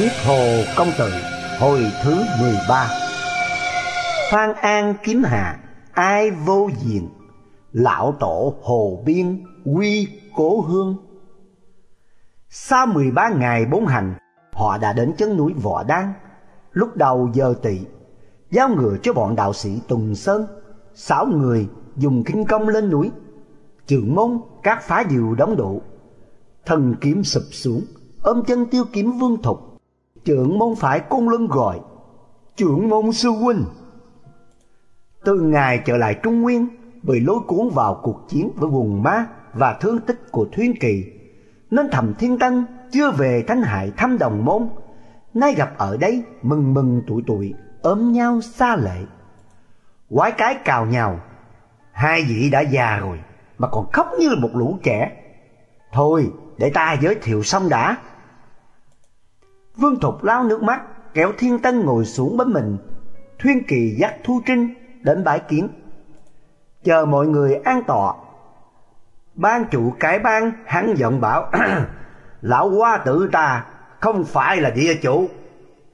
Thuyết Hồ Công Tử, Hồi thứ 13 Phan An kiếm hạ Ai vô diện? Lão tổ Hồ Biên, Quy Cố Hương. Sau 13 ngày bốn hành, Họ đã đến chân núi Võ Đan. Lúc đầu giờ tỵ, Giao ngựa cho bọn đạo sĩ Tùng Sơn. Sáu người dùng kinh công lên núi. Trưởng môn, các phá diều đóng độ Thần kiếm sụp xuống, ôm chân tiêu kiếm vương thục trưởng môn phải cung lưng gọi, trưởng môn sư huynh. Từ ngày trở lại trung nguyên bị lối cuốn vào cuộc chiến với vùng ma và thương tích của thuyên kỳ nên thầm thiên tân chưa về thanh hải thăm đồng môn. Nay gặp ở đây, mừng mừng tuổi tuổi, ôm nhau xa lệ. Quái cái cào nhào, hai vị đã già rồi mà còn khóc như một lũ trẻ. Thôi, để ta giới thiệu xong đã. Vương Thục lao nước mắt, kéo Thiên Tân ngồi xuống bên mình. Thuyên Kỳ dắt Thu Trinh đến bãi kiến. Chờ mọi người an tọa. Ban chủ cái ban hắn giọng bảo, Lão hoa tử ta không phải là địa chủ,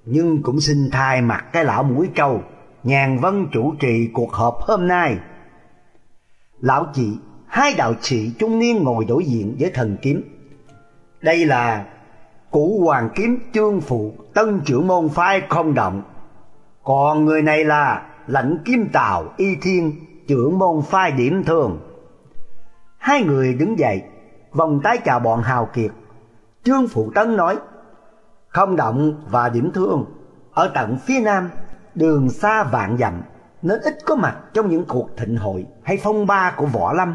nhưng cũng xin thay mặt cái lão mũi trâu, nhàn vân chủ trì cuộc họp hôm nay. Lão chị, hai đạo sĩ trung niên ngồi đối diện với thần kiếm. Đây là Cụ hoàng kiếm chương phụ, tân trưởng môn phái không động. Còn người này là lãnh kim tào y thiên, trưởng môn phái điểm thường. Hai người đứng dậy, vòng tay chào bọn hào kiệt. Trương Phụ Tân nói, Không động và điểm thương Ở tận phía nam, Đường xa vạn dặm, Nên ít có mặt trong những cuộc thịnh hội Hay phong ba của võ lâm.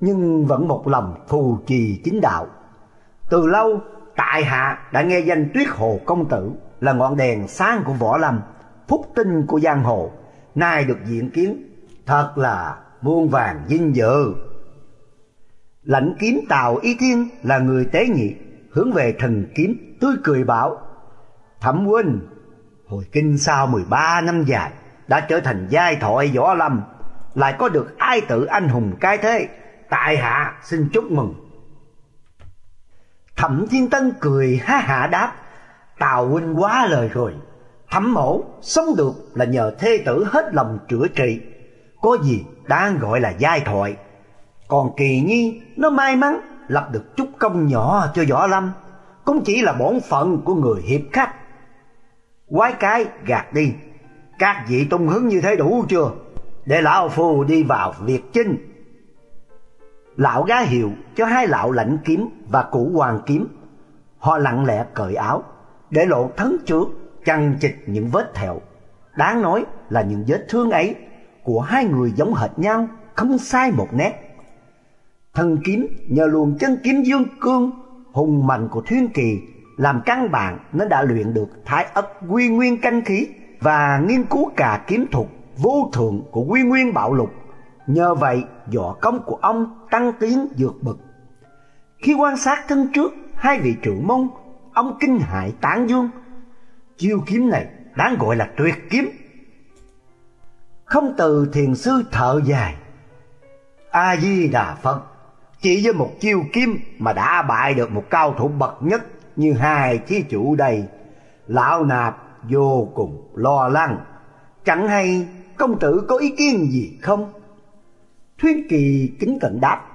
Nhưng vẫn một lòng phù trì chính đạo. Từ lâu tại hạ đã nghe danh Tuyết Hồ công tử là ngọn đèn sáng của võ lâm, phúc tinh của giang hồ, nay được diện kiến, thật là muôn vàng vinh dự. Lãnh kiếm Tào Y Thiên là người tế nhị, hướng về thần kiếm tươi cười bảo: "Thẩm huynh, hồi kinh sau 13 năm dài đã trở thành giai thoại võ lâm, lại có được ai tự anh hùng cái thế, tại hạ xin chúc mừng." Thẩm Thiên Tân cười ha hạ đáp, Tào huynh quá lời rồi. Thẩm mổ sống được là nhờ thê tử hết lòng chữa trị. Có gì đang gọi là giai thoại. Còn kỳ nhi, nó may mắn lập được chút công nhỏ cho võ lâm. Cũng chỉ là bổn phận của người hiệp khách. Quái cái gạt đi, Các vị tung hứng như thế đủ chưa? Để lão phu đi vào việc chinh Lão ra hiệu cho hai lão lãnh kiếm và cụ hoàng kiếm. Họ lặng lẽ cởi áo, để lộ thân trước, chằng chịch những vết thẹo. Đáng nói là những vết thương ấy của hai người giống hệt nhau, không sai một nét. Thần kiếm nhờ luồng chân kiếm dương cương, hùng mạnh của thiên Kỳ làm căn bản nên đã luyện được thái ất quy nguyên canh khí và nghiên cứu cả kiếm thuật vô thượng của quy nguyên bạo lục Nhờ vậy võ công của ông tăng tiến vượt bậc. Khi quan sát thân trước hai vị trưởng môn, ông kinh hại tán dương. Chiêu kiếm này đáng gọi là tuyệt kiếm. Không từ thiền sư thợ dài. A Di Đà Phật, chỉ với một chiêu kiếm mà đã bại được một cao thủ bậc nhất như hai thí chủ đây. Lão nạp vô cùng lo lắng, chẳng hay công tử có ý kiến gì không? Thuyên Kỳ kính cận đáp.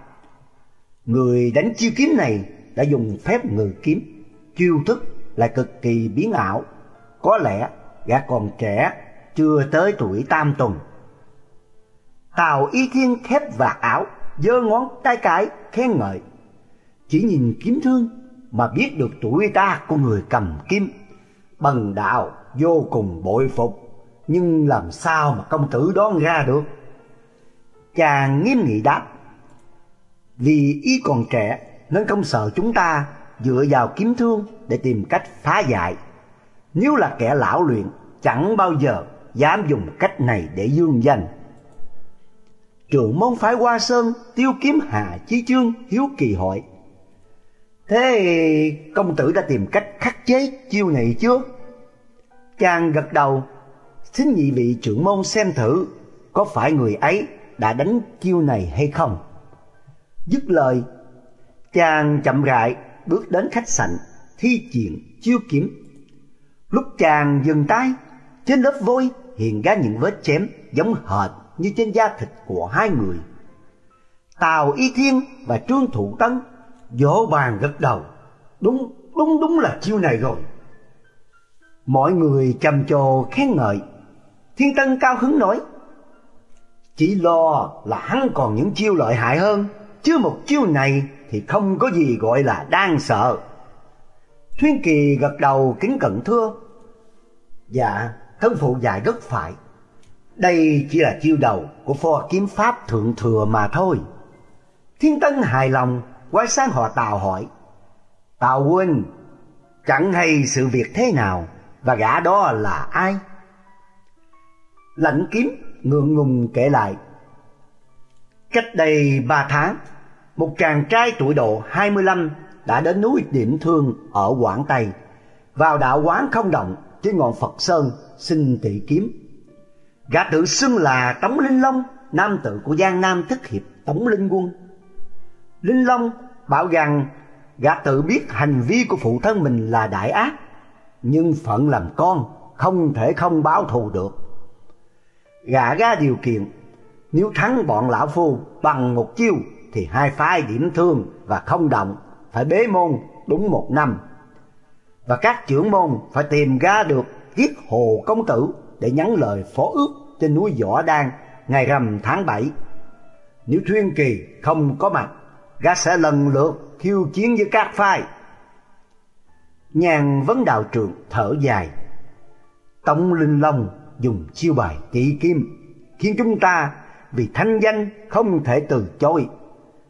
Người đánh chiêu kiếm này đã dùng phép ngự kiếm, chiêu thức là cực kỳ biến ảo. Có lẽ gã còn trẻ, chưa tới tuổi tam tuần. Tào Y Thiên khép vạt áo, giơ ngón tay cái khen ngợi. Chỉ nhìn kiếm thương mà biết được tuổi ta của người cầm kim. Bần đạo vô cùng bội phục, nhưng làm sao mà công tử đón ra được? Chàng nghiêm nghị đáp, Vì y còn trẻ Nên không sợ chúng ta Dựa vào kiếm thương Để tìm cách phá giải Nếu là kẻ lão luyện, Chẳng bao giờ dám dùng cách này để dương danh Trưởng môn phái Hoa Sơn Tiêu kiếm Hà Chí Chương Hiếu kỳ hỏi, Thế công tử đã tìm cách khắc chế chiêu này chưa? Chàng gật đầu, Xin nhị vị trưởng môn xem thử Có phải người ấy đã đánh chiêu này hay không. Dứt lời, chàng chậm rãi bước đến khách sạn thi triển chiêu kiếm Lúc chàng dừng tay, trên lớp vôi hiện ra những vết chém giống hệt như trên da thịt của hai người. Tào Y Thiên và Trương Thụ Tấn vỗ bàn gật đầu. Đúng, đúng, đúng là chiêu này rồi. Mọi người trầm trồ khen ngợi. Thiên Tân cao hứng nói. Chỉ lo là hắn còn những chiêu lợi hại hơn, chứ một chiêu này thì không có gì gọi là đang sợ. Thuyên Kỳ gật đầu kính cẩn thưa. Dạ, thân phụ dạy rất phải. Đây chỉ là chiêu đầu của pho kiếm pháp thượng thừa mà thôi. Thiên Tân hài lòng, quay sang họ Tào hỏi. Tào huynh, chẳng hay sự việc thế nào và gã đó là ai? Lạnh kiếm ngượng ngùng kể lại. Cách đây ba tháng, một chàng trai tuổi độ 25 đã đến núi Điểm Thương ở Quảng Tây, vào đạo quán không động trên ngọn Phật Sơn xin tị kiếm. Gã tự xưng là Tống Linh Long, nam tự của Giang Nam Thức Hiệp Tống Linh Quân. Linh Long bảo rằng gã tự biết hành vi của phụ thân mình là đại ác, nhưng phận làm con không thể không báo thù được. Gã ra điều kiện, nếu thắng bọn lão phu bằng một chiêu thì hai phái điểm thương và không động phải bế môn đúng một năm. Và các trưởng môn phải tìm ra được giết hồ công tử để nhắn lời phó ước trên núi Võ Đan ngày rằm tháng bảy Nếu Thuyên Kỳ không có mặt, gã sẽ lần lượt khiêu chiến với các phái. Nhàn vấn đạo trường thở dài. tổng Linh Long dùng chiêu bài trị kim khiến chúng ta vì thanh danh không thể từ chối.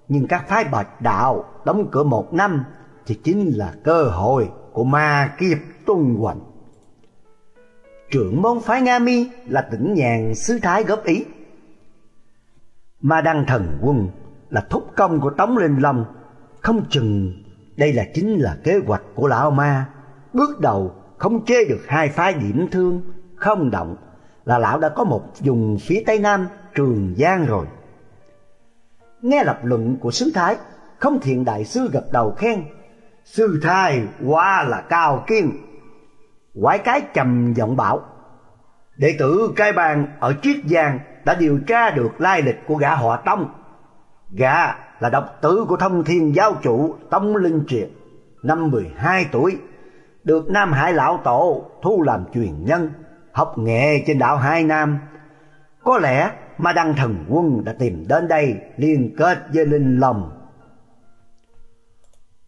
Nhưng các phái bạch đạo đóng cửa một năm thì chính là cơ hội của ma kiếp tung hoành. Trưởng môn phái Nga Mi là tỉnh nhàn sứ thái góp ý. Ma Đăng Thần Quân là thúc công của Tống Linh Long, không chừng đây là chính là kế hoạch của lão ma. Bước đầu không chế được hai phái điểm thương, không động là lão đã có một vùng phía tây nam Trường Giang rồi. Nghe lập luận của sứ thái, không thiện đại sư gật đầu khen. Sư thái quá là cao kiên. Quái cái trầm giọng bảo. Đệ tử cai bàn ở Triết Giang đã điều tra được lai lịch của gã họ Tông. Gã là độc tử của thông thiên giáo chủ Tông Linh Triệt, năm 12 tuổi, được Nam Hải Lão Tổ thu làm truyền nhân, học nghệ trên đảo Hai Nam. Có lẽ mà Đăng Thần Quân đã tìm đến đây liên kết với Linh Long.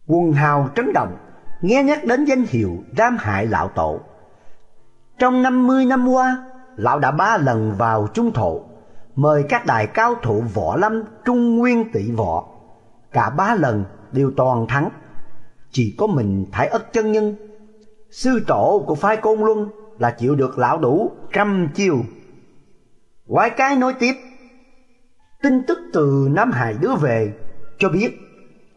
Quân hào trấn động, nghe nhắc đến danh hiệu Đam Hại Lão Tổ. Trong năm mươi năm qua, Lão đã ba lần vào trung thổ, mời các đại cao thủ võ lâm trung nguyên tỷ võ. Cả ba lần đều toàn thắng, chỉ có mình Thái ất chân nhân. Sư tổ của phái Côn Luân là chịu được lão đủ trăm chiêu Quái cái nói tiếp, tin tức từ Nam Hải đưa về cho biết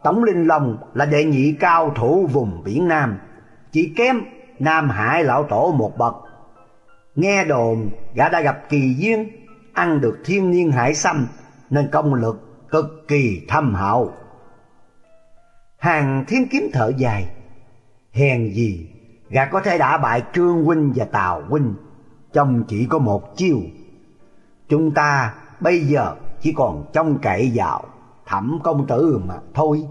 Tổng Linh Long là đệ nhị cao thủ vùng biển Nam, chỉ kém Nam Hải lão tổ một bậc. Nghe đồn gã đã gặp kỳ duyên, ăn được thiên niên hải xâm nên công lực cực kỳ thâm hậu. Hàng thiên kiếm thở dài, hèn gì gã có thể đả bại Trương huynh và Tào huynh, trong chỉ có một chiêu Chúng ta bây giờ chỉ còn trông cậy vào thẩm công tử mà thôi.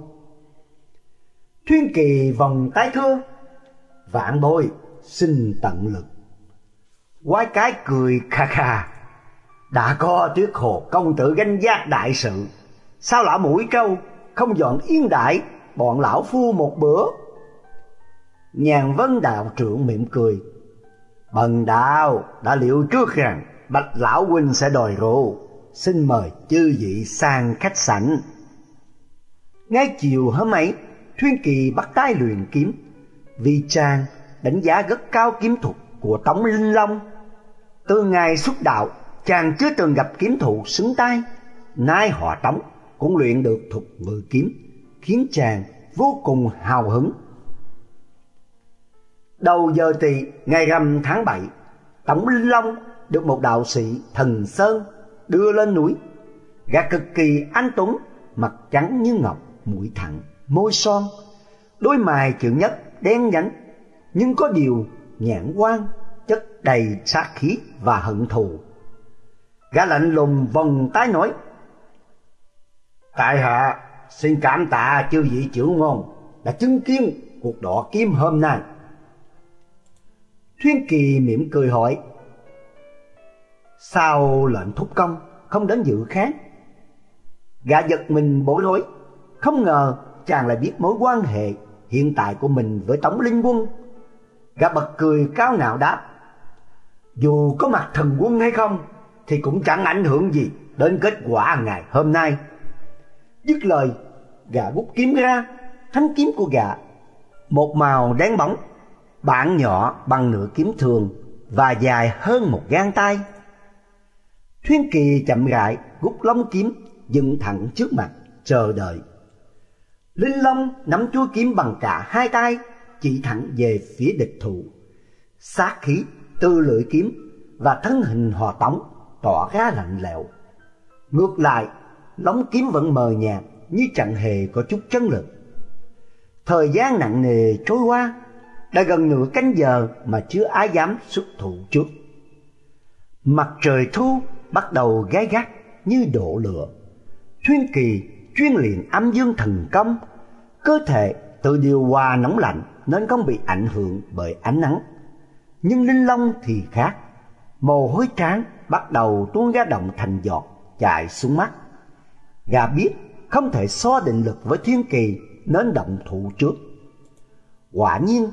Thuyên kỳ vòng tái thưa, vạn bối xin tận lực. Quái cái cười kha kha, đã có tuyết hồ công tử gánh giác đại sự, sao lão mũi câu không dọn yên đại bọn lão phu một bữa. Nhàn vân đạo trưởng mỉm cười, bần đạo đã liệu trước rằng Bạch Lão Huynh sẽ đòi rượu, xin mời chư vị sang khách sảnh. Ngay chiều hôm ấy, Thuyên Kỳ bắt tay luyện kiếm, vì trang đánh giá rất cao kiếm thuật của Tống Linh Long. Từ ngày xuất đạo, chàng chưa từng gặp kiếm thủ xứng tay, nay họ Tống cũng luyện được thuật ngự kiếm, khiến chàng vô cùng hào hứng. Đầu giờ tỵ ngày rằm tháng 7, tổng Linh Long được một đạo sĩ thần sơn đưa lên núi. Gã cực kỳ anh tuấn, mặt trắng như ngọc, mũi thẳng, môi son, đôi mày chữ nhất đen nhánh, nhưng có điều nhãn quan, chất đầy sát khí và hận thù. Gã lạnh lùng vòng tái nói, Tại hạ xin cảm tạ chư vị trưởng ngôn đã chứng kiến cuộc đọ kiếm hôm nay. Thuyên Kỳ mỉm cười hỏi, Sao lệnh thúc công không đến dự kháng? Gã giật mình bối rối, không ngờ chàng lại biết mối quan hệ hiện tại của mình với Tống Linh Quân. Gã bật cười cao ngạo đáp, dù có mặt thần quân hay không thì cũng chẳng ảnh hưởng gì đến kết quả ngày hôm nay. Dứt lời, gã rút kiếm ra, thanh kiếm của gã, một màu đen bóng, bản nhỏ bằng nửa kiếm thường và dài hơn một gang tay. Thuyên Kỳ chậm rãi rút lông kiếm dựng thẳng trước mặt, chờ đợi. Linh Long nắm chuôi kiếm bằng cả hai tay, chỉ thẳng về phía địch thủ. Sát khí từ lưỡi kiếm và thân hình hòa tống tỏ ra lạnh lẽo. Ngược lại, lóng kiếm vẫn mờ nhạt như chẳng hề có chút chân lực. Thời gian nặng nề trôi qua, đã gần nửa canh giờ mà chưa ai dám xuất thủ trước. Mặt trời thu bắt đầu gáy gắt như đổ lửa. Thuyên kỳ chuyên luyện âm dương thần công, cơ thể tự điều hòa nóng lạnh nên không bị ảnh hưởng bởi ánh nắng. Nhưng Linh Long thì khác, mồ hôi trán bắt đầu tuôn ra động thành giọt chạy xuống mắt. Gà biết không thể so định lực với thiên kỳ nên động thủ trước. Quả nhiên,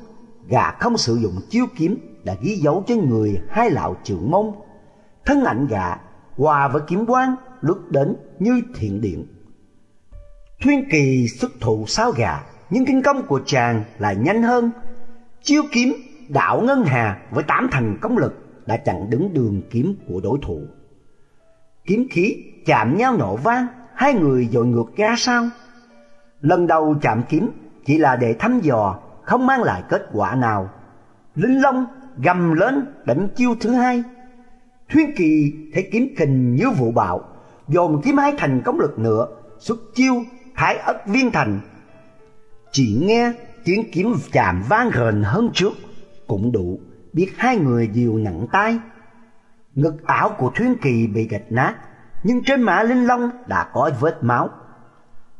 gà không sử dụng chiêu kiếm đã ghi dấu cho người hai lão trưởng mông. Thân ảnh gà hòa với kiếm quang lướt đến như thiện điện. Thuyên kỳ xuất thủ sao gà, nhưng kinh công của chàng lại nhanh hơn. Chiêu kiếm đảo ngân hà với tám thành công lực đã chặn đứng đường kiếm của đối thủ. Kiếm khí chạm nhau nổ vang, hai người dội ngược ra sao. Lần đầu chạm kiếm chỉ là để thăm dò, không mang lại kết quả nào. Linh Long gầm lên đánh chiêu thứ hai. Thuyên Kỳ thấy kiếm kình như vụ bạo, dồn kiếm hai thành công lực nữa, xuất chiêu thái ất viên thành. Chỉ nghe tiếng kiếm chạm vang rền hơn trước, cũng đủ biết hai người đều nặng tay. Ngực áo của Thuyên Kỳ bị gạch nát, nhưng trên mã Linh Long đã có vết máu.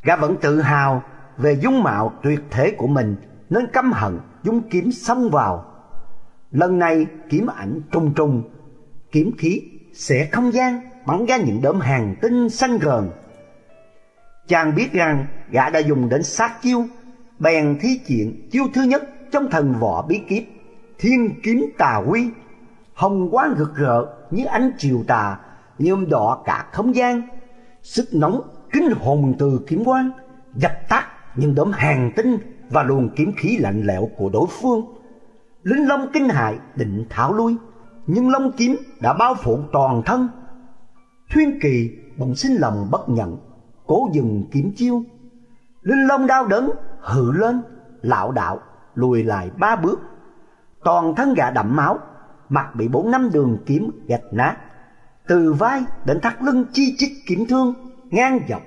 Gã vẫn tự hào về dung mạo tuyệt thế của mình nên căm hận dung kiếm xông vào. Lần này kiếm ảnh trùng trùng, kiếm khí sẽ không gian bắn ra những đốm hàng tinh xanh gờn. Chàng biết rằng gã đã dùng đến sát chiêu, bèn thi triển chiêu thứ nhất trong thần võ bí kíp thiên kiếm tà quy, hồng quang rực rỡ như ánh chiều tà, nhuộm đỏ cả không gian. Sức nóng kinh hồn từ kiếm quang, dập tắt những đốm hàng tinh và luồng kiếm khí lạnh lẽo của đối phương. Linh Long kinh hại định tháo lui, nhưng Long kiếm đã bao phủ toàn thân. Thuyên Kỳ bỗng sinh lòng bất nhận, cố dừng kiếm chiêu. Linh Long đau đớn, hự lên, lạo đạo, lùi lại ba bước toàn thân gã đậm máu, mặt bị bốn năm đường kiếm gạch nát, từ vai đến thắt lưng chi chít kiếm thương ngang dọc.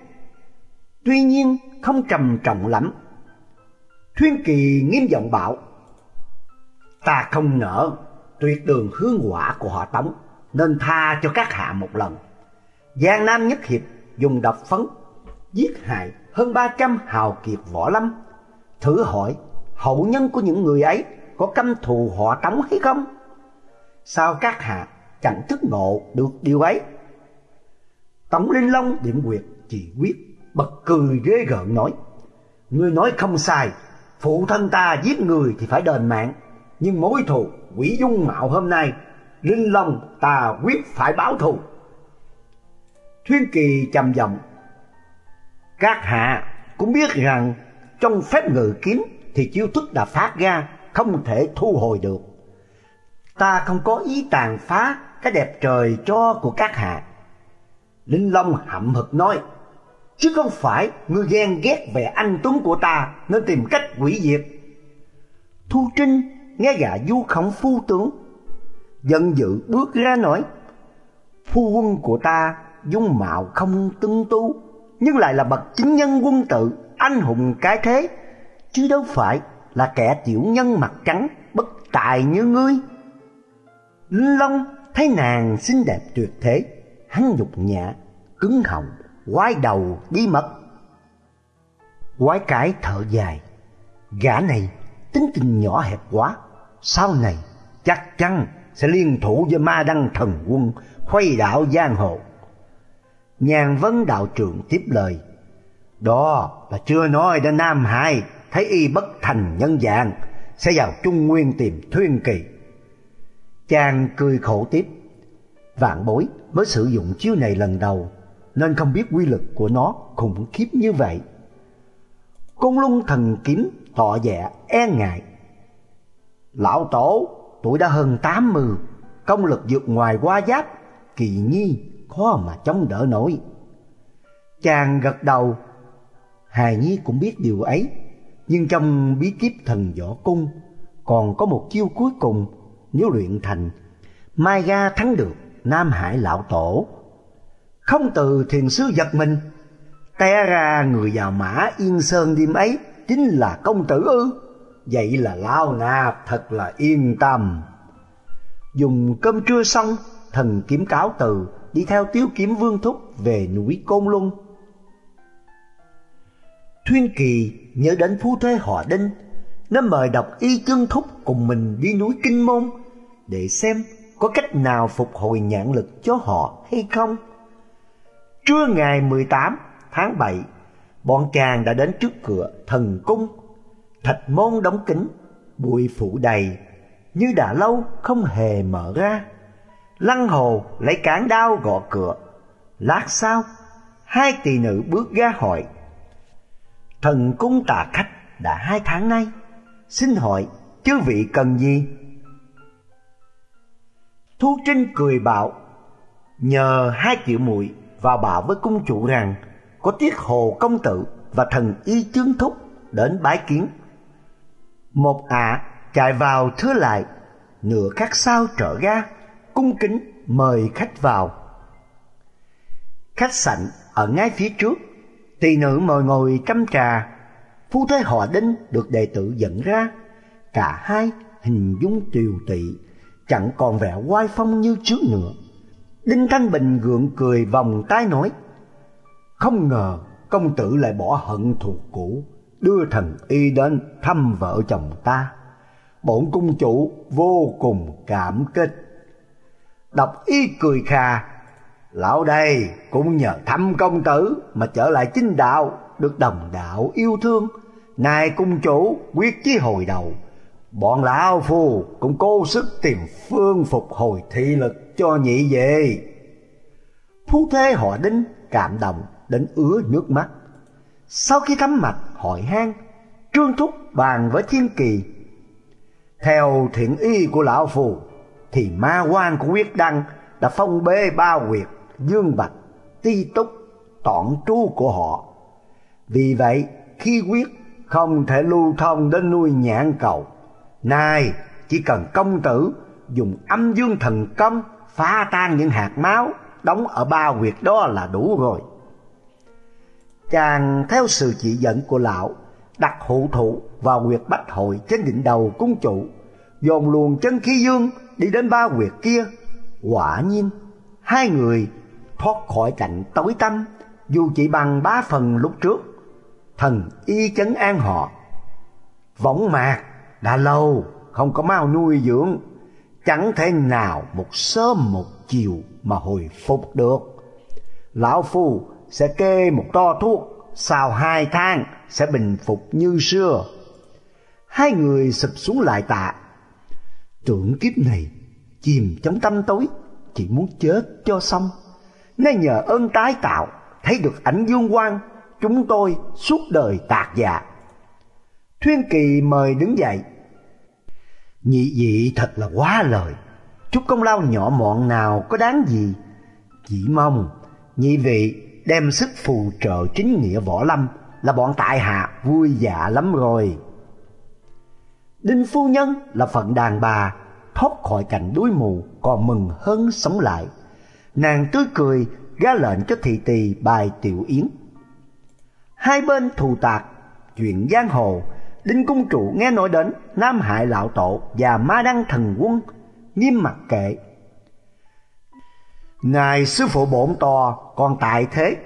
Tuy nhiên không trầm trọng lắm. Thuyên Kỳ nghiêm giọng bảo: "Ta không nỡ tuyệt đường hương quả của họ Tống, nên tha cho các hạ một lần." Giang Nam nhất hiệp dùng độc phấn giết hại hơn ba trăm hào kiệt võ lâm. Thử hỏi hậu nhân của những người ấy có căm thù họ Tống hay không? Sao các hạ chẳng thức ngộ được điều ấy? Tống Linh Long điểm quyệt chỉ quyết bật cười ghê gợn nói Ngươi nói không sai Phụ thân ta giết người thì phải đền mạng Nhưng mối thù quỷ dung mạo hôm nay Linh Long ta quyết phải báo thù Thuyên Kỳ trầm giọng Các hạ cũng biết rằng Trong phép ngự kiếm Thì chiêu thức đã phát ra không thể thu hồi được. Ta không có ý tàn phá cái đẹp trời cho của các hạ. Linh Long hậm hực nói, chứ không phải ngươi ghen ghét vẻ anh tuấn của ta nên tìm cách quỷ diệt. Thu Trinh nghe gã du khổng phu tướng, giận dữ bước ra nói, phu quân của ta dung mạo không tương tu, nhưng lại là bậc chính nhân quân tự, anh hùng cái thế, chứ đâu phải là kẻ tiểu nhân mặt trắng bất tài như ngươi. Linh Long thấy nàng xinh đẹp tuyệt thế, hắn nhục nhã, cứng họng, quái đầu đi mất. Quái cái thở dài, gã này tính tình nhỏ hẹp quá, sau này chắc chắn sẽ liên thủ với ma đăng thần quân khuây đạo giang hồ. Nhàn vấn đạo trưởng tiếp lời, đó là chưa nói đến Nam Hải thấy y bất thành nhân dạng sẽ vào Trung Nguyên tìm Thuyên Kỳ. Chàng cười khổ tiếp, vạn bối mới sử dụng chiêu này lần đầu nên không biết quy lực của nó khủng khiếp như vậy. Côn Luân thần kiếm tỏ vẻ e ngại. Lão tổ, tuổi đã hơn tám mươi, công lực vượt ngoài qua giáp, kỳ nhi khó mà chống đỡ nổi. Chàng gật đầu, Hài Nhi cũng biết điều ấy, nhưng trong bí kíp thần võ cung còn có một chiêu cuối cùng nếu luyện thành, mai ga thắng được Nam Hải lão tổ. Không từ thiền sư giật mình, té ra người vào mã Yên Sơn đêm ấy chính là công tử ư? Vậy là lao nạp thật là yên tâm. Dùng cơm trưa xong, thần kiếm cáo từ đi theo tiếu kiếm vương thúc về núi Côn Luân. Thuyên Kỳ nhớ đến phu thê họ Đinh, nó mời đọc y chương thúc cùng mình đi núi Kinh Môn để xem có cách nào phục hồi nhãn lực cho họ hay không. Trưa ngày 18 tháng 7, bọn chàng đã đến trước cửa thần cung. Thạch môn đóng kín, bụi phủ đầy, như đã lâu không hề mở ra. Lăng hồ lấy cán đao gõ cửa. Lát sau, hai tỷ nữ bước ra hỏi. Thần cung tà khách đã hai tháng nay, xin hỏi chư vị cần gì? Thu Trinh cười bảo, nhờ hai triệu muội và bảo với cung chủ rằng có tiết hồ công tử và thần y chương thúc đến bái kiến. Một ả chạy vào thưa lại, nửa khắc sau trở ra, cung kính mời khách vào. Khách sảnh ở ngay phía trước, tỳ nữ mời ngồi chăm trà, phu thế họ đinh được đệ tử dẫn ra, cả hai hình dung tiều tị, chẳng còn vẻ oai phong như trước nữa. Đinh Thanh Bình gượng cười vòng tay nói, không ngờ công tử lại bỏ hận thù cũ, đưa thần y đến thăm vợ chồng ta. Bổn cung chủ vô cùng cảm kích. Đọc y cười khà, lão đây cũng nhờ thăm công tử mà trở lại chính đạo, được đồng đạo yêu thương. Này cung chủ quyết chí hồi đầu, bọn lão phu cũng cố sức tìm phương phục hồi thị lực cho nhị về. Phú thế họ đinh cảm động đến ứa nước mắt. Sau khi thắm mạch hỏi han, Trương Thúc bàn với Thiên Kỳ. Theo thiện y của lão phù, thì ma quan của quyết đăng đã phong bê ba quyệt dương bạch, ti túc, tọn tru của họ. Vì vậy, khi quyết không thể lưu thông đến nuôi nhãn cầu, nay chỉ cần công tử dùng âm dương thần công phá tan những hạt máu đóng ở ba huyệt đó là đủ rồi. Chàng theo sự chỉ dẫn của lão, đặt hộ thủ vào huyệt bách hội trên đỉnh đầu cung chủ, dồn luồng chân khí dương đi đến ba huyệt kia. Quả nhiên, hai người thoát khỏi cảnh tối tăm, dù chỉ bằng ba phần lúc trước. Thần y chấn an họ. Võng mạc đã lâu không có mau nuôi dưỡng, chẳng thể nào một sớm một chiều mà hồi phục được. Lão Phu sẽ kê một to thuốc, sau hai tháng sẽ bình phục như xưa. Hai người sụp xuống lại tạ. Trưởng kiếp này chìm trong tâm tối, chỉ muốn chết cho xong. Nên nhờ ơn tái tạo, thấy được ảnh dương quang, chúng tôi suốt đời tạc dạ. Thuyên Kỳ mời đứng dậy. Nhị dị thật là quá lời, chút công lao nhỏ mọn nào có đáng gì. Chỉ mong nhị vị đem sức phù trợ chính nghĩa võ lâm là bọn tại hạ vui dạ lắm rồi. Đinh phu nhân là phận đàn bà, thoát khỏi cảnh đuối mù còn mừng hơn sống lại. Nàng tươi cười ra lệnh cho thị tỳ bài tiểu yến. Hai bên thù tạc, chuyện giang hồ, Đinh Cung Trụ nghe nói đến Nam Hải Lão Tổ và Ma Đăng Thần Quân, nghiêm mặt kệ. Ngài sư phụ bổn to còn tại thế,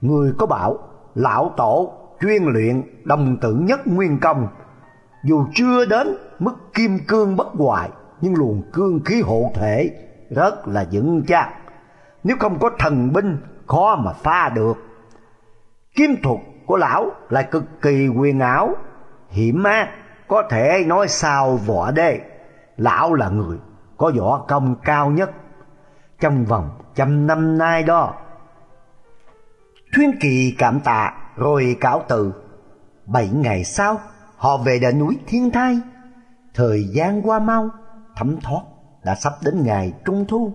người có bảo Lão Tổ chuyên luyện đồng tử nhất nguyên công, dù chưa đến mức kim cương bất hoại nhưng luồng cương khí hộ thể rất là vững chắc. Nếu không có thần binh khó mà pha được. Kim thuật của lão lại cực kỳ quyền ảo, hiểm ác, có thể nói sao võ đế. Lão là người có võ công cao nhất trong vòng trăm năm nay đó. Thuyên Kỳ cảm tạ rồi cáo từ. Bảy ngày sau, họ về đến núi Thiên Thai. Thời gian qua mau, thấm thoát, đã sắp đến ngày Trung Thu.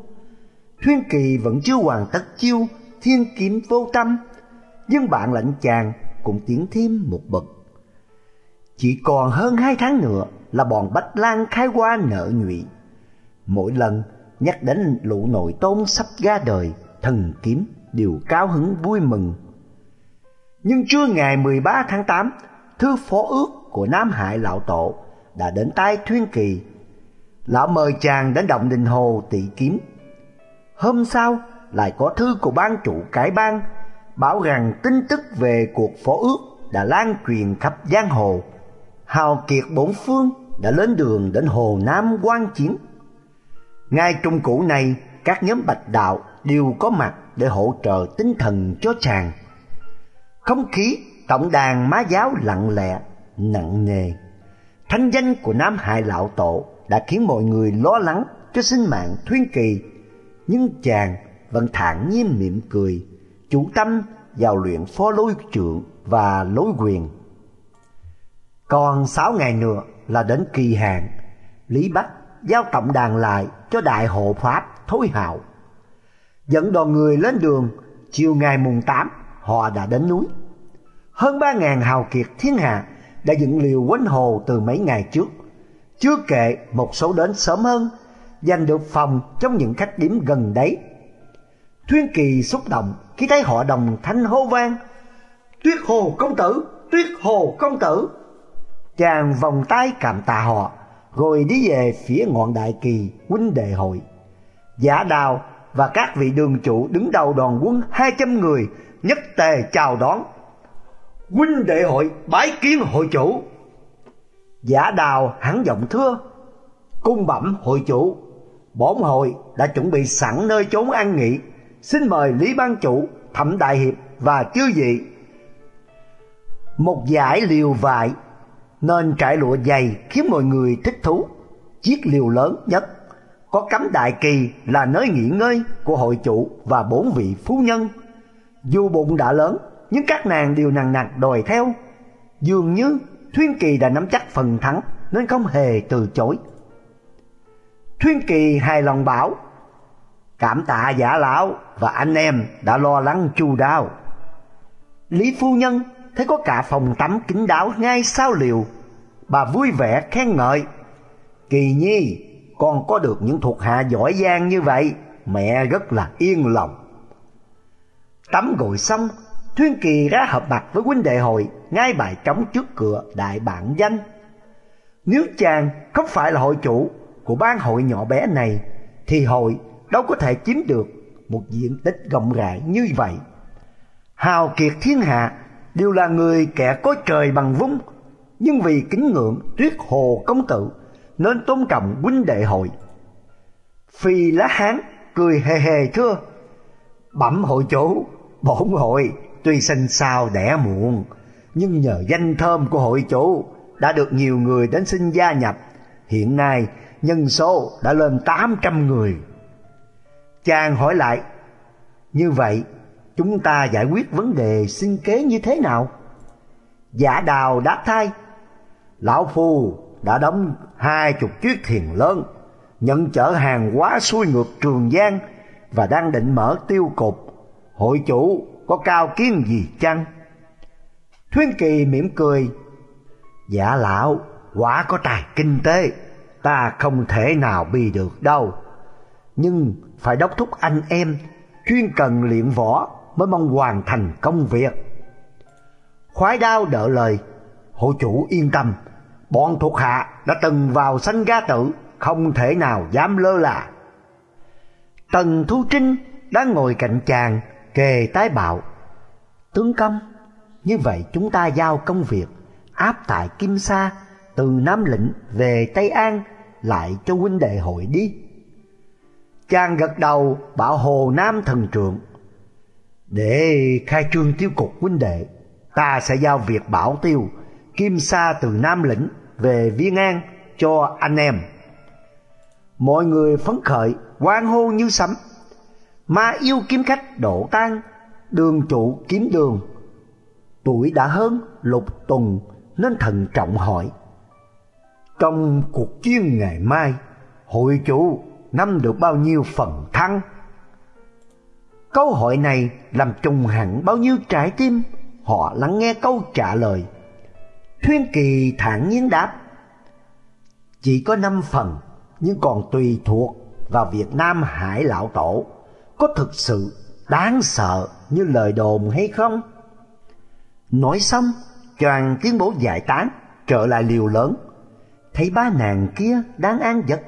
Thuyên Kỳ vẫn chưa hoàn tất chiêu thiên kiếm vô tâm, nhưng bạn lãnh chàng cũng tiến thêm một bậc. Chỉ còn hơn hai tháng nữa là bọn Bách Lan khai hoa nợ nhụy. Mỗi lần nhắc đến lũ nội tôn sắp ra đời, thần kiếm đều cao hứng vui mừng. Nhưng trưa ngày 13 tháng 8, thư phó ước của Nam Hải Lão Tổ đã đến tay Thuyên Kỳ. Lão mời chàng đến động đình hồ tỷ kiếm. Hôm sau lại có thư của ban chủ cái bang báo rằng tin tức về cuộc phó ước đã lan truyền khắp giang hồ. Hào kiệt bốn phương đã lên đường đến hồ Nam quan chiến. Ngay trung cũ này, các nhóm bạch đạo đều có mặt để hỗ trợ tinh thần cho chàng. Không khí tổng đàn má giáo lặng lẽ, nặng nề. Thanh danh của Nam Hải Lão Tổ đã khiến mọi người lo lắng cho sinh mạng Thuyên Kỳ. Nhưng chàng vẫn thản nhiên mỉm cười, chủ tâm vào luyện phó lôi trượng và lối quyền. Còn sáu ngày nữa là đến kỳ hạn, Lý Bách giao tổng đàn lại cho đại hộ pháp Thối Hạo. Dẫn đoàn người lên đường, chiều ngày mùng 8 họ đã đến núi. Hơn ba ngàn hào kiệt thiên hạ đã dựng liều quanh hồ từ mấy ngày trước. Chưa kể một số đến sớm hơn, giành được phòng trong những khách điểm gần đấy. Thuyên Kỳ xúc động khi thấy họ đồng thanh hô vang. Tuyết hồ công tử, tuyết hồ công tử. Chàng vòng tay cảm tạ họ, rồi đi về phía ngọn đại kỳ huynh đệ hội. Giả đào và các vị đường chủ đứng đầu đoàn quân hai trăm người nhất tề chào đón. Huynh đệ hội bái kiến hội chủ. Giả đào hắn giọng thưa. Cung bẩm hội chủ, bổn hội đã chuẩn bị sẵn nơi chốn an nghỉ. Xin mời Lý Ban Chủ, Thẩm Đại Hiệp và chư vị. Một giải liều vải nên trải lụa dày khiến mọi người thích thú. Chiếc liều lớn nhất có cắm đại kỳ là nơi nghỉ ngơi của hội chủ và bốn vị phú nhân. Dù bụng đã lớn, nhưng các nàng đều nặng nặc đòi theo. Dường như Thuyên Kỳ đã nắm chắc phần thắng nên không hề từ chối. Thuyên Kỳ hài lòng bảo, cảm tạ giả lão và anh em đã lo lắng chu đáo. Lý phu nhân thấy có cả phòng tắm kín đáo ngay sau liều, bà vui vẻ khen ngợi. Kỳ nhi, con có được những thuộc hạ giỏi giang như vậy, mẹ rất là yên lòng. Tắm gội xong, Thuyên Kỳ ra hợp mặt với huynh đệ hội ngay bài trống trước cửa đại bản danh. Nếu chàng không phải là hội chủ của ban hội nhỏ bé này, thì hội đâu có thể chiếm được một diện tích rộng rãi như vậy. Hào kiệt thiên hạ đều là người kẻ có trời bằng vung, nhưng vì kính ngưỡng tuyết hồ công tử nên tôn trọng huynh đệ hội. Phi lá hán cười hề hề thưa, bẩm hội chủ, bổn hội tuy sinh sao đẻ muộn, nhưng nhờ danh thơm của hội chủ đã được nhiều người đến xin gia nhập. Hiện nay nhân số đã lên 800 người. Chàng hỏi lại, như vậy chúng ta giải quyết vấn đề sinh kế như thế nào? Giả đào đáp thay, Lão Phu đã đóng hai chục chiếc thuyền lớn, nhận chở hàng hóa xuôi ngược Trường Giang và đang định mở tiêu cục. Hội chủ có cao kiến gì chăng? Thuyên Kỳ mỉm cười, Dạ lão, quả có tài kinh tế, ta không thể nào bị được đâu. Nhưng phải đốc thúc anh em, chuyên cần luyện võ mới mong hoàn thành công việc. Khoái đao đỡ lời, Hộ chủ yên tâm, bọn thuộc hạ đã từng vào sanh ga tử, không thể nào dám lơ là. Tần Thu Trinh đang ngồi cạnh chàng, kề tái bạo. Tướng công, như vậy chúng ta giao công việc áp tại Kim Sa từ Nam Lĩnh về Tây An lại cho huynh đệ hội đi. Chàng gật đầu bảo Hồ Nam thần trượng. Để khai trương tiêu cục huynh đệ, ta sẽ giao việc bảo tiêu Kim Sa từ Nam Lĩnh về Viên An cho anh em. Mọi người phấn khởi, hoan hô như sấm. Ma yêu kiếm khách đổ tan, đường trụ kiếm đường. Tuổi đã hơn lục tuần nên thận trọng hỏi. Trong cuộc chiến ngày mai, hội chủ năm được bao nhiêu phần thắng? Câu hỏi này làm trùng hẳn bao nhiêu trái tim, họ lắng nghe câu trả lời. Thuyên Kỳ thản nhiên đáp, chỉ có năm phần nhưng còn tùy thuộc vào Việt Nam Hải Lão Tổ có thực sự đáng sợ như lời đồn hay không? Nói xong, choàng tiến bố giải tán, trở lại liều lớn. Thấy ba nàng kia đáng an giật.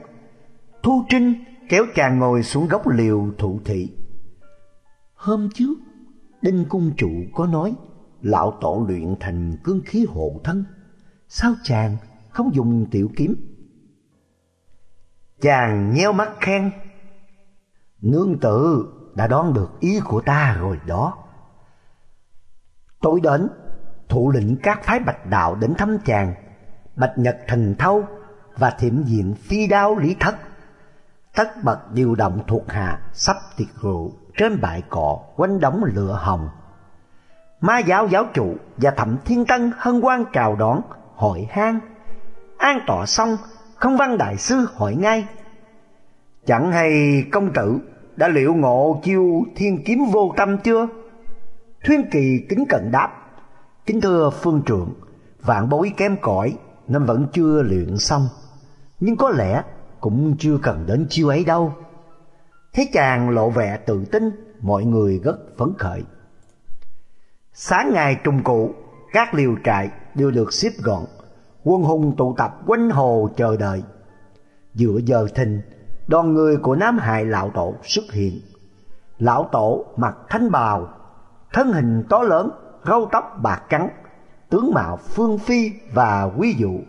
Thu Trinh kéo chàng ngồi xuống góc liều thụ thị. Hôm trước, Đinh Cung Chủ có nói lão tổ luyện thành cương khí hộ thân. Sao chàng không dùng tiểu kiếm? Chàng nheo mắt khen. Nương tử đã đoán được ý của ta rồi đó. Tối đến, thủ lĩnh các phái bạch đạo đến thăm chàng, bạch nhật thành thâu và thiểm diện phi đao lý thất. Tất bật điều động thuộc hạ sắp tiệc rượu trên bãi cỏ quanh đống lửa hồng. Ma giáo giáo chủ và thẩm thiên tân hân hoan chào đón, hỏi han. An tọa xong, không văn đại sư hỏi ngay. Chẳng hay công tử đã liệu ngộ chiêu thiên kiếm vô tâm chưa? Thuyên kỳ kính cận đáp. Kính thưa phương trượng, vạn bối kém cỏi nên vẫn chưa luyện xong. Nhưng có lẽ cũng chưa cần đến chiêu ấy đâu. Thấy chàng lộ vẻ tự tin, mọi người rất phấn khởi. Sáng ngày trùng cụ, các liều trại đều được xếp gọn, quân hùng tụ tập quanh hồ chờ đợi. Giữa giờ thình, đoàn người của Nam Hải Lão Tổ xuất hiện. Lão Tổ mặc thanh bào, thân hình to lớn, râu tóc bạc trắng, tướng mạo phương phi và quý dụ.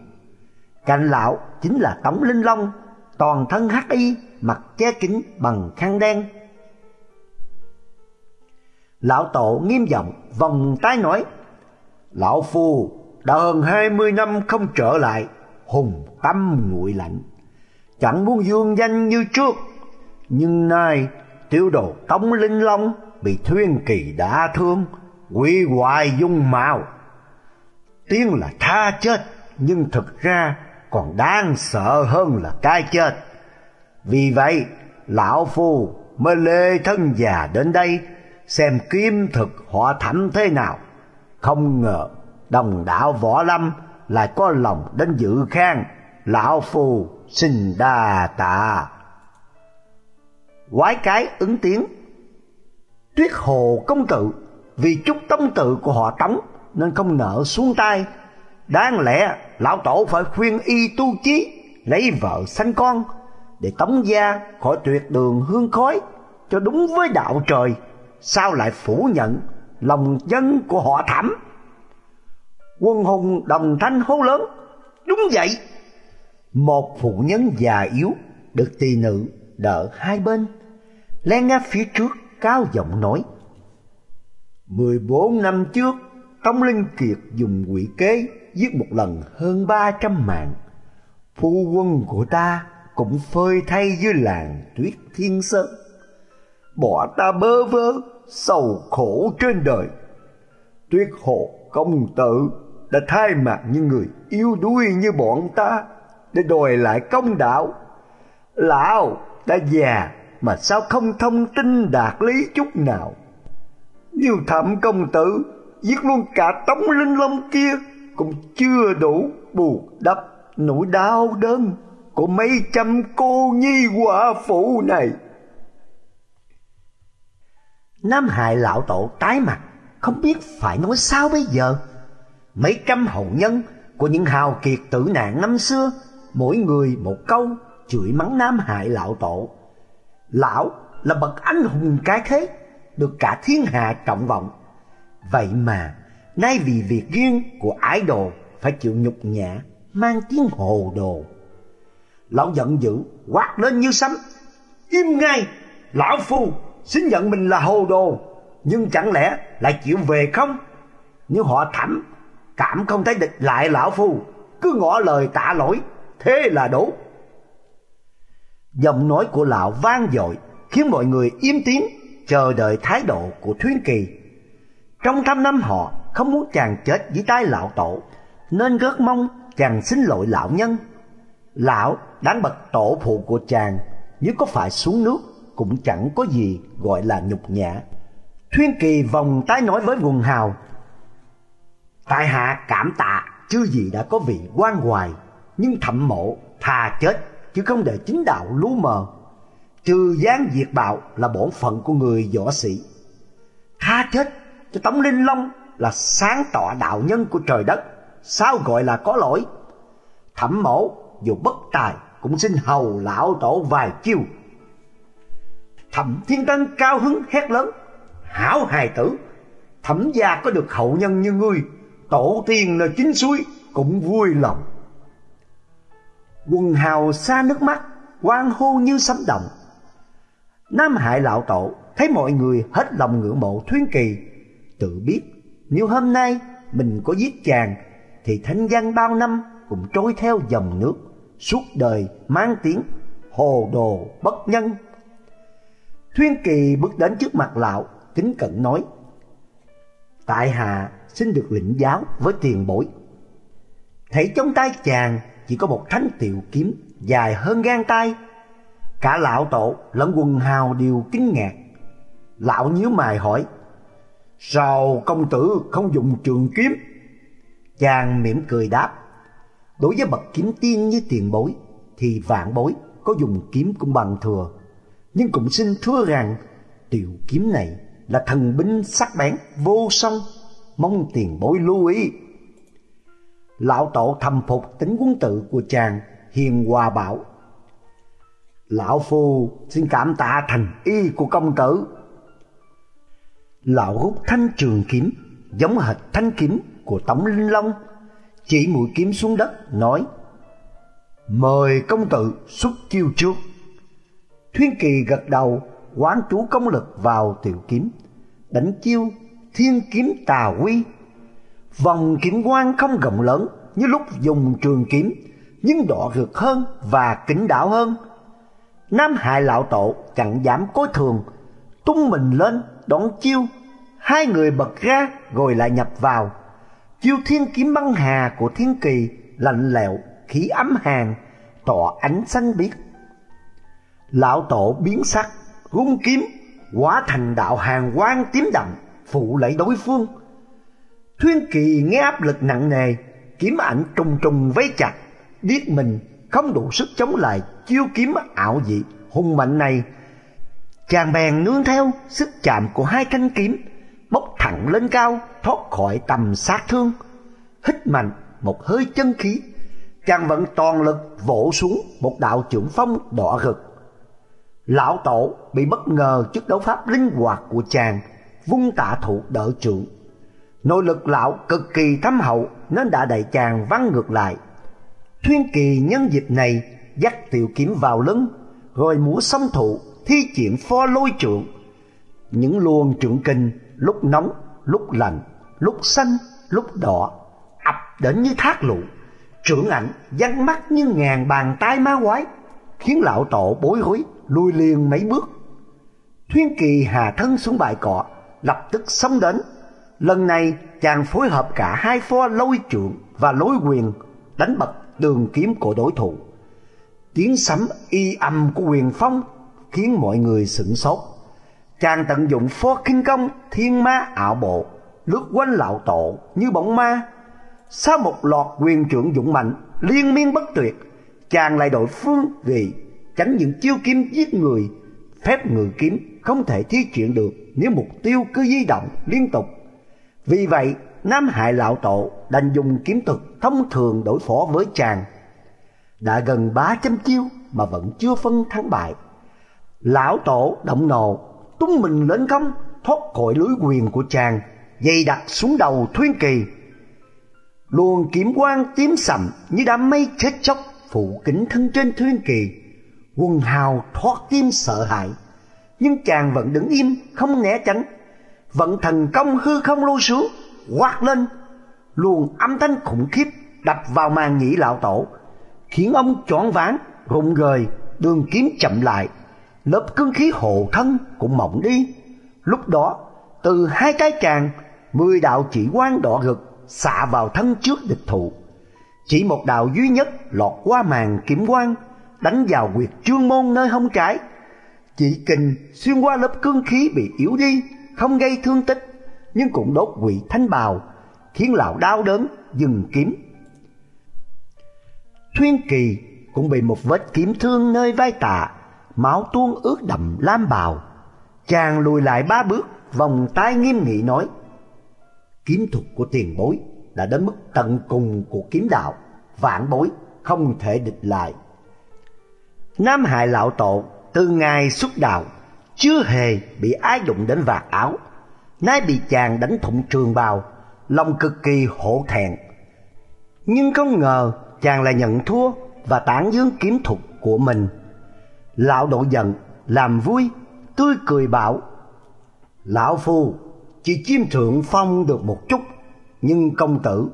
Cạnh lão chính là Tống Linh Long, toàn thân hắc y, mặt che kính bằng khăn đen. Lão Tổ nghiêm giọng vòng tay nói, Lão Phu đã hơn hai mươi năm không trở lại, hùng tâm nguội lạnh chẳng muốn dương danh như trước. Nhưng nay tiêu đồ Tống Linh Long bị Thuyên Kỳ đả thương, quỷ hoài dung mạo. Tiếng là tha chết, nhưng thực ra còn đáng sợ hơn là cái chết. Vì vậy, lão phu mới lê thân già đến đây xem kiếm thực họ thẩm thế nào. Không ngờ đồng đạo võ lâm lại có lòng đến dự khang lão phu xin đa tạ. Quái cái ứng tiếng. Tuyết hồ công tử vì chút tông tự của họ tống nên không nợ xuống tay. Đáng lẽ lão tổ phải khuyên y tu chí lấy vợ sanh con để tống gia khỏi tuyệt đường hương khói cho đúng với đạo trời sao lại phủ nhận lòng dân của họ thảm? quân hùng đồng thanh hô lớn đúng vậy một phụ nhân già yếu được tỳ nữ đỡ hai bên, len ra phía trước cao giọng nói. mười bốn năm trước, Tống Linh Kiệt dùng quỷ kế giết một lần hơn ba trăm mạng. Phu quân của ta cũng phơi thay dưới làng tuyết thiên sơn. Bỏ ta bơ vơ, sầu khổ trên đời. Tuyết hộ công tử đã thay mặt như người yêu đuôi như bọn ta để đòi lại công đạo. Lão đã già mà sao không thông tin đạt lý chút nào. Nếu thẩm công tử giết luôn cả tống linh long kia cũng chưa đủ bù đắp nỗi đau đớn của mấy trăm cô nhi quả phụ này. Nam Hải lão tổ tái mặt, không biết phải nói sao bây giờ. Mấy trăm hậu nhân của những hào kiệt tử nạn năm xưa, mỗi người một câu chửi mắng nam hại lão tổ. Lão là bậc anh hùng cái thế, được cả thiên hạ trọng vọng. Vậy mà, nay vì việc riêng của ái đồ phải chịu nhục nhã, mang tiếng hồ đồ. Lão giận dữ, quát lên như sấm. Im ngay, lão phu xin nhận mình là hồ đồ, nhưng chẳng lẽ lại chịu về không? Nếu họ thẩm, cảm không thấy địch lại lão phu, cứ ngỏ lời tạ lỗi, thế là đủ. Giọng nói của lão vang dội khiến mọi người im tiếng chờ đợi thái độ của Thuyên Kỳ. Trong thăm năm họ không muốn chàng chết dưới tay lão tổ, nên rất mong chàng xin lỗi lão nhân. Lão đáng bậc tổ phụ của chàng, nếu có phải xuống nước cũng chẳng có gì gọi là nhục nhã. Thuyên Kỳ vòng tay nói với quần hào. Tại hạ cảm tạ, chưa gì đã có vị quan hoài, nhưng thậm mộ thà chết chứ không để chính đạo lú mờ. Trừ gián diệt bạo là bổn phận của người võ sĩ. Tha chết cho Tống Linh Long là sáng tỏ đạo nhân của trời đất, sao gọi là có lỗi? Thẩm mẫu dù bất tài cũng xin hầu lão tổ vài chiêu. Thẩm Thiên Tân cao hứng hét lớn, hảo hài tử, thẩm gia có được hậu nhân như ngươi, tổ tiên nơi chính suối cũng vui lòng. Quần hào xa nước mắt, quan hô như sấm động. Nam Hải lão tổ thấy mọi người hết lòng ngưỡng mộ Thuyên Kỳ, tự biết nếu hôm nay mình có giết chàng thì thanh danh bao năm cũng trôi theo dòng nước, suốt đời mang tiếng hồ đồ bất nhân. Thuyên Kỳ bước đến trước mặt lão, kính cẩn nói: "Tại hạ xin được lĩnh giáo với tiền bối." Thấy trong tay chàng chỉ có một thanh tiểu kiếm dài hơn gang tay. Cả lão tổ lẫn quần hào đều kinh ngạc. Lão nhíu mày hỏi: "Sao công tử không dùng trường kiếm?" Chàng mỉm cười đáp: "Đối với bậc kiếm tiên như tiền bối thì vạn bối có dùng kiếm cũng bằng thừa, nhưng cũng xin thưa rằng tiểu kiếm này là thần binh sắc bén vô song, mong tiền bối lưu ý." Lão tổ thầm phục tính quân tự của chàng hiền hòa bảo. Lão phu xin cảm tạ thành y của công tử. Lão rút thanh trường kiếm Giống hệt thanh kiếm của Tống Linh Long. Chỉ mũi kiếm xuống đất nói Mời công tử xuất chiêu trước Thuyên kỳ gật đầu quán chú công lực vào tiểu kiếm Đánh chiêu thiên kiếm tà quy Vòng kiếm quang không rộng lớn như lúc dùng trường kiếm, nhưng đỏ rực hơn và kính đảo hơn. Nam Hải lão tổ chẳng dám coi thường, tung mình lên đón chiêu, hai người bật ra rồi lại nhập vào. Chiêu thiên kiếm băng hà của thiên kỳ lạnh lẽo, khí ấm hàn tỏ ánh xanh biếc. Lão tổ biến sắc, rung kiếm, hóa thành đạo hàng quang tím đậm, phụ lấy đối phương. thiên kỳ nghe áp lực nặng nề, kiếm ảnh trùng trùng vây chặt, biết mình không đủ sức chống lại chiêu kiếm ảo dị hung mạnh này. Chàng bèn nương theo sức chạm của hai thanh kiếm, bốc thẳng lên cao, thoát khỏi tầm sát thương. Hít mạnh một hơi chân khí, chàng vận toàn lực vỗ xuống một đạo trưởng phong đỏ rực. Lão tổ bị bất ngờ trước đấu pháp linh hoạt của chàng, vung tạ thủ đỡ trưởng Nội lực lão cực kỳ thâm hậu nên đã đẩy chàng văng ngược lại. Thuyên kỳ nhân dịp này dắt tiểu kiếm vào lưng, rồi múa song thụ thi triển pho lôi trượng. Những luồng trượng kinh lúc nóng, lúc lạnh, lúc xanh, lúc đỏ, ập đến như thác lũ. Trưởng ảnh văng mắt như ngàn bàn tay ma quái, khiến lão tổ bối rối lùi liền mấy bước. Thuyên kỳ hà thân xuống bãi cỏ, lập tức xông đến Lần này chàng phối hợp cả hai pho lôi trượng và lối quyền đánh bật đường kiếm của đối thủ. Tiếng sấm y âm của quyền phong khiến mọi người sửng sốt. Chàng tận dụng pho kinh công thiên ma ảo bộ lướt quanh lão tổ như bóng ma. Sau một loạt quyền trưởng dũng mạnh liên miên bất tuyệt, chàng lại đổi phương vì tránh những chiêu kiếm giết người. Phép ngự kiếm không thể thi triển được nếu mục tiêu cứ di động liên tục vì vậy, Nam Hải lão tổ đành dùng kiếm thuật thông thường đối phó với chàng. Đã gần ba trăm chiêu mà vẫn chưa phân thắng bại. Lão tổ động nộ, tung mình lên không, thoát khỏi lưới quyền của chàng, dày đặt xuống đầu Thuyên Kỳ. Luồng kiếm quang tím sầm như đám mây chết chóc phủ kính thân trên Thuyên Kỳ. quần hào thoát tim sợ hãi, nhưng chàng vẫn đứng im không né tránh. Vận thần công hư không lôi xuống, quát lên, luồng âm thanh khủng khiếp đập vào màn nhĩ lão tổ, khiến ông choáng váng, rụng rời, đường kiếm chậm lại, lớp cương khí hộ thân cũng mỏng đi. Lúc đó, từ hai cái chàng, mười đạo chỉ quan đỏ rực xạ vào thân trước địch thủ. Chỉ một đạo duy nhất lọt qua màn kiếm quang, đánh vào quyệt trương môn nơi hông trái. Chỉ kình xuyên qua lớp cương khí bị yếu đi, không gây thương tích, nhưng cũng đốt quỷ thanh bào, khiến lão đau đớn dừng kiếm. Thuyên Kỳ cũng bị một vết kiếm thương nơi vai tạ, máu tuôn ướt đậm lam bào. Chàng lùi lại ba bước, vòng tay nghiêm nghị nói: "Kiếm thuật của tiền bối đã đến mức tận cùng của kiếm đạo, vạn bối không thể địch lại." Nam Hải lão tổ từ ngày xuất đạo chưa hề bị ai đụng đến vạt áo, nay bị chàng đánh thủng trường bào, lòng cực kỳ hổ thẹn. Nhưng không ngờ chàng lại nhận thua và tán dương kiếm thuật của mình. Lão độ giận, làm vui, tươi cười bảo: "Lão phu chỉ chiêm thượng phong được một chút, nhưng công tử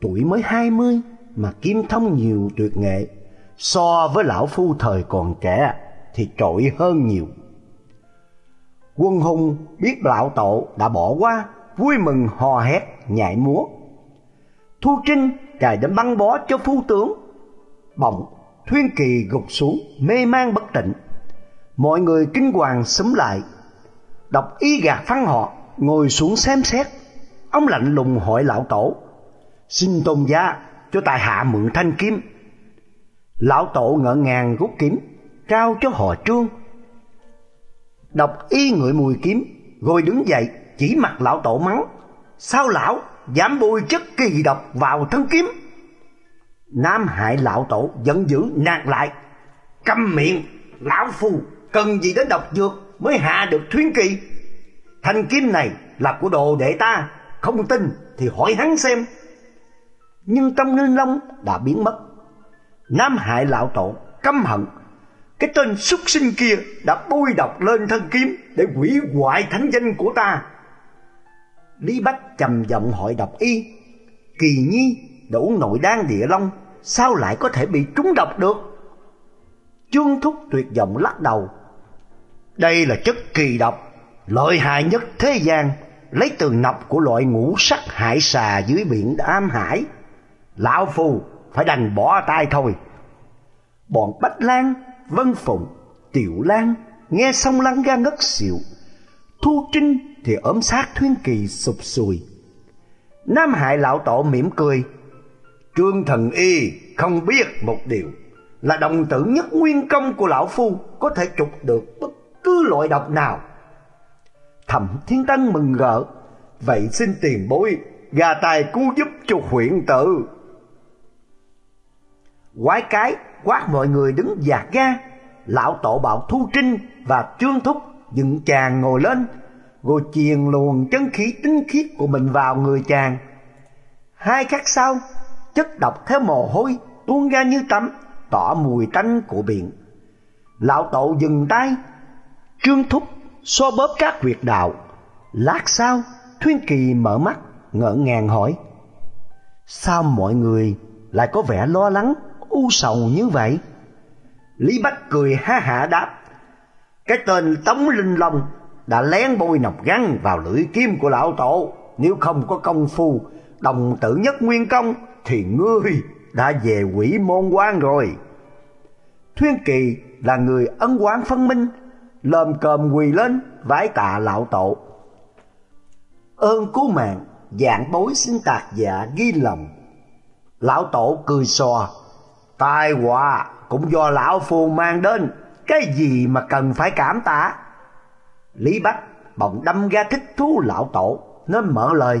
tuổi mới hai mươi mà kiếm thông nhiều tuyệt nghệ, so với lão phu thời còn trẻ thì trội hơn nhiều." Quân hùng biết lão tổ đã bỏ qua, vui mừng hò hét, nhảy múa. Thu Trinh cài đến băng bó cho phu tướng. Bỗng Thuyên Kỳ gục xuống, mê man bất tỉnh. Mọi người kinh hoàng sấm lại. Đọc y gạt phăng họ, ngồi xuống xem xét. Ông lạnh lùng hỏi lão tổ, xin tôn gia cho tài hạ mượn thanh kiếm. Lão tổ ngỡ ngàng rút kiếm, trao cho họ trương đọc y ngửi mùi kiếm Rồi đứng dậy chỉ mặt lão tổ mắng Sao lão dám bôi chất kỳ độc vào thân kiếm Nam hại lão tổ giận dữ nạt lại Câm miệng Lão phu cần gì đến độc dược Mới hạ được thuyến kỳ Thanh kiếm này là của đồ đệ ta Không tin thì hỏi hắn xem Nhưng tâm linh long đã biến mất Nam hại lão tổ căm hận cái tên súc sinh kia đã bôi độc lên thân kiếm để hủy hoại thánh danh của ta. Lý Bách trầm giọng hỏi độc y. Kỳ nhi đủ nội đan địa long, sao lại có thể bị trúng độc được? Trương Thúc tuyệt vọng lắc đầu. Đây là chất kỳ độc, lợi hại nhất thế gian, lấy từ nọc của loại ngũ sắc hải xà dưới biển Am Hải. Lão Phu phải đành bỏ tay thôi. Bọn Bách Lan Vân Phụng, Tiểu Lan nghe xong lăn ga ngất xỉu. Thu Trinh thì ốm sát Thuyên Kỳ sụp sùi. Nam Hải lão tổ mỉm cười. Trương Thần Y không biết một điều là đồng tử nhất nguyên công của lão phu có thể trục được bất cứ loại độc nào. Thẩm Thiên Tân mừng rỡ, vậy xin tiền bối gà tài cứu giúp cho huyện tử. Quái cái quát mọi người đứng dạt ga. Lão tổ bảo thu trinh và trương thúc dựng chàng ngồi lên. Rồi chiền luồng chân khí tinh khiết của mình vào người chàng. Hai khắc sau chất độc theo mồ hôi tuôn ra như tắm tỏ mùi tanh của biển. Lão tổ dừng tay. Trương thúc so bóp các huyệt đạo lát sau thuyên kỳ mở mắt ngỡ ngàng hỏi sao mọi người lại có vẻ lo lắng u sầu như vậy? Lý Bách cười ha hả đáp. Cái tên Tống Linh Long đã lén bôi nọc găng vào lưỡi kim của lão tổ. Nếu không có công phu đồng tử nhất nguyên công thì ngươi đã về quỷ môn quan rồi. Thuyên Kỳ là người ân quán phân minh, lơm cơm quỳ lên vái tạ lão tổ. Ơn cứu mạng, dạng bối xin tạc dạ ghi lòng. Lão tổ cười xòa, Tai họa cũng do lão phu mang đến, cái gì mà cần phải cảm tạ? Lý Bách bỗng đâm ra thích thú lão tổ nên mở lời.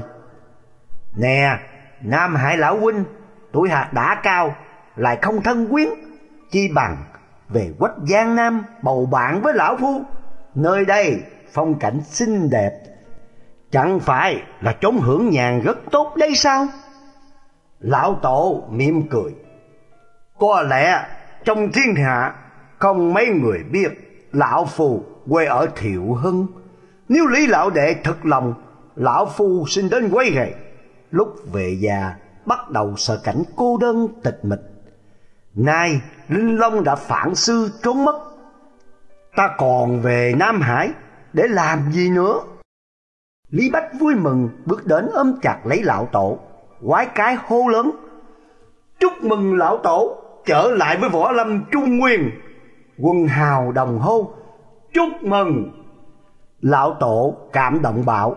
Nè, Nam Hải lão huynh, tuổi hạt đã cao, lại không thân quyến, chi bằng về quách Giang Nam bầu bạn với lão phu. Nơi đây phong cảnh xinh đẹp, chẳng phải là chốn hưởng nhàn rất tốt đấy sao? Lão tổ mỉm cười. Có lẽ trong thiên hạ không mấy người biết lão phu quê ở Thiệu Hưng. Nếu Lý lão đệ thật lòng, lão phu xin đến quấy rầy. Lúc về già bắt đầu sợ cảnh cô đơn tịch mịch. Nay Linh Long đã phản sư trốn mất. Ta còn về Nam Hải để làm gì nữa? Lý Bách vui mừng bước đến ôm chặt lấy lão tổ, quái cái hô lớn. Chúc mừng lão tổ trở lại với võ lâm trung nguyên. Quân hào đồng hô, chúc mừng. Lão tổ cảm động bảo,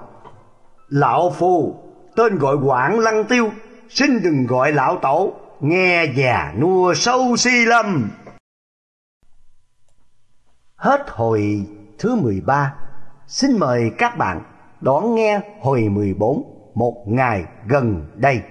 lão phu tên gọi Quảng Lăng Tiêu, xin đừng gọi lão tổ, nghe già nua sâu si lâm. Hết hồi thứ 13, xin mời các bạn đón nghe hồi 14 một ngày gần đây.